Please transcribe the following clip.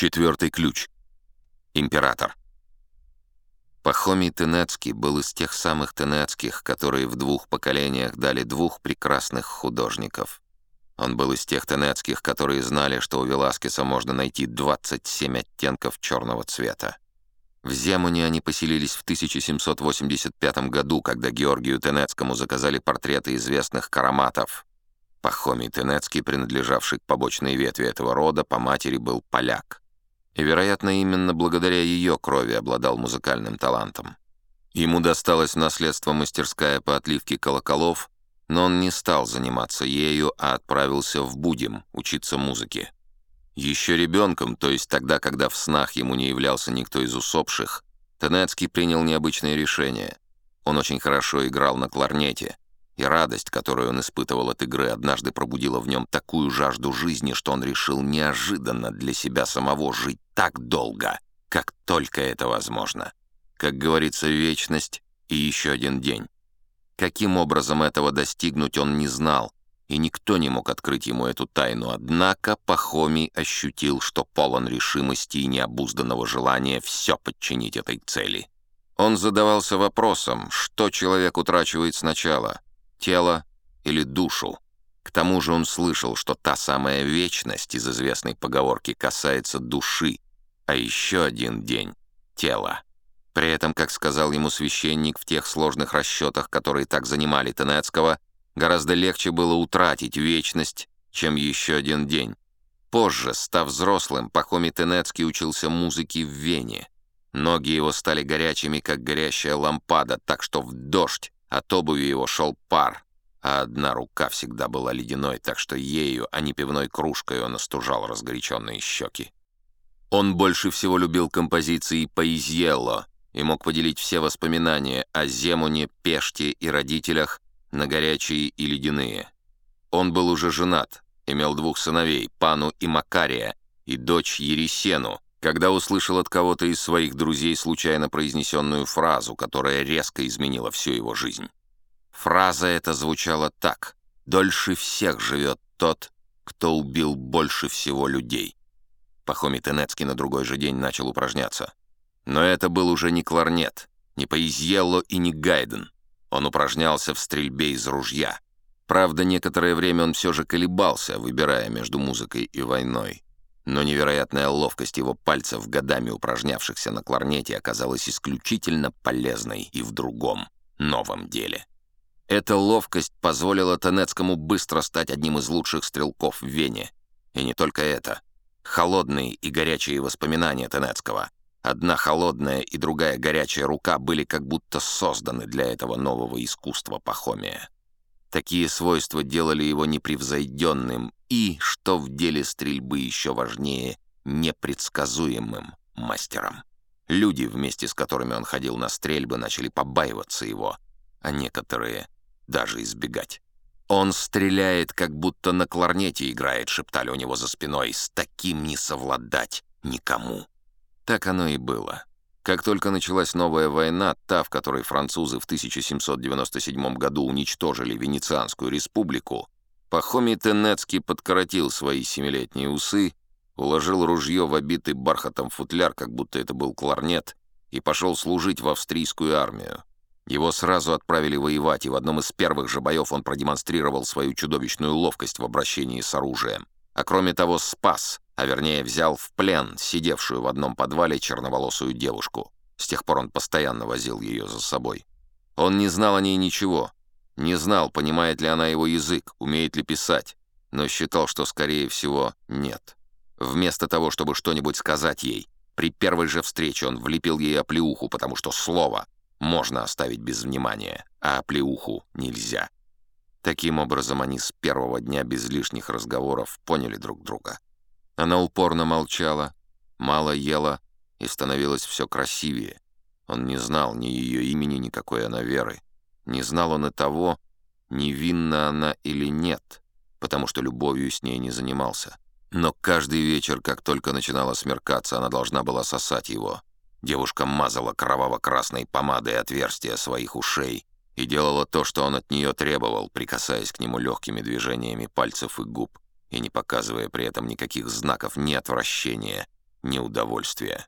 Четвертый ключ. Император. Пахомий Тенецкий был из тех самых Тенецких, которые в двух поколениях дали двух прекрасных художников. Он был из тех Тенецких, которые знали, что у Веласкеса можно найти 27 оттенков черного цвета. В Земуне они поселились в 1785 году, когда Георгию Тенецкому заказали портреты известных караматов. Пахомий Тенецкий, принадлежавший к побочной ветви этого рода, по матери был поляк. И, вероятно, именно благодаря ее крови обладал музыкальным талантом. Ему досталось наследство мастерская по отливке колоколов, но он не стал заниматься ею, а отправился в Будим учиться музыке. Еще ребенком, то есть тогда, когда в снах ему не являлся никто из усопших, Тенецкий принял необычное решение. Он очень хорошо играл на кларнете, и радость, которую он испытывал от игры, однажды пробудила в нем такую жажду жизни, что он решил неожиданно для себя самого жить так долго, как только это возможно. Как говорится, вечность и еще один день. Каким образом этого достигнуть он не знал, и никто не мог открыть ему эту тайну. Однако Пахомий ощутил, что полон решимости и необузданного желания все подчинить этой цели. Он задавался вопросом, что человек утрачивает сначала — тело или душу. К тому же он слышал, что та самая вечность из известной поговорки касается души, а еще один день — тела. При этом, как сказал ему священник в тех сложных расчетах, которые так занимали Тенецкого, Гораздо легче было утратить вечность, чем еще один день. Позже, став взрослым, Пахомий Тенецкий учился музыке в Вене. Ноги его стали горячими, как горящая лампада, так что в дождь от обуви его шел пар, а одна рука всегда была ледяной, так что ею, а не пивной кружкой, он остужал разгоряченные щеки. Он больше всего любил композиции Паизьелло и мог поделить все воспоминания о Земуне, Пеште и родителях на горячие и ледяные. Он был уже женат, имел двух сыновей, Пану и Макария, и дочь Ересену, когда услышал от кого-то из своих друзей случайно произнесенную фразу, которая резко изменила всю его жизнь. Фраза эта звучала так «Дольше всех живет тот, кто убил больше всего людей». Пахомий Тенецкий на другой же день начал упражняться. Но это был уже не кларнет, не Поизьелло и не Гайден. Он упражнялся в стрельбе из ружья. Правда, некоторое время он все же колебался, выбирая между музыкой и войной. Но невероятная ловкость его пальцев, годами упражнявшихся на кларнете, оказалась исключительно полезной и в другом, новом деле. Эта ловкость позволила Тенецкому быстро стать одним из лучших стрелков в Вене. И не только это. Холодные и горячие воспоминания Тенецкого — Одна холодная и другая горячая рука были как будто созданы для этого нового искусства Пахомия. Такие свойства делали его непревзойденным и, что в деле стрельбы еще важнее, непредсказуемым мастером. Люди, вместе с которыми он ходил на стрельбы, начали побаиваться его, а некоторые даже избегать. «Он стреляет, как будто на кларнете играет», — шептали у него за спиной. «С таким не совладать никому». Так оно и было. Как только началась новая война, та, в которой французы в 1797 году уничтожили Венецианскую республику, Пахомий Тенецкий подкоротил свои семилетние усы, уложил ружье в обитый бархатом футляр, как будто это был кларнет, и пошел служить в австрийскую армию. Его сразу отправили воевать, и в одном из первых же боев он продемонстрировал свою чудовищную ловкость в обращении с оружием. А кроме того, спас — а вернее взял в плен сидевшую в одном подвале черноволосую девушку. С тех пор он постоянно возил ее за собой. Он не знал о ней ничего, не знал, понимает ли она его язык, умеет ли писать, но считал, что, скорее всего, нет. Вместо того, чтобы что-нибудь сказать ей, при первой же встрече он влепил ей оплеуху, потому что слово можно оставить без внимания, а оплеуху нельзя. Таким образом, они с первого дня без лишних разговоров поняли друг друга. Она упорно молчала, мало ела и становилась все красивее. Он не знал ни ее имени, ни какой она веры. Не знал он и того, невинна она или нет, потому что любовью с ней не занимался. Но каждый вечер, как только начинало смеркаться, она должна была сосать его. Девушка мазала кроваво-красной помадой отверстия своих ушей и делала то, что он от нее требовал, прикасаясь к нему легкими движениями пальцев и губ и не показывая при этом никаких знаков ни отвращения, неудовольствия.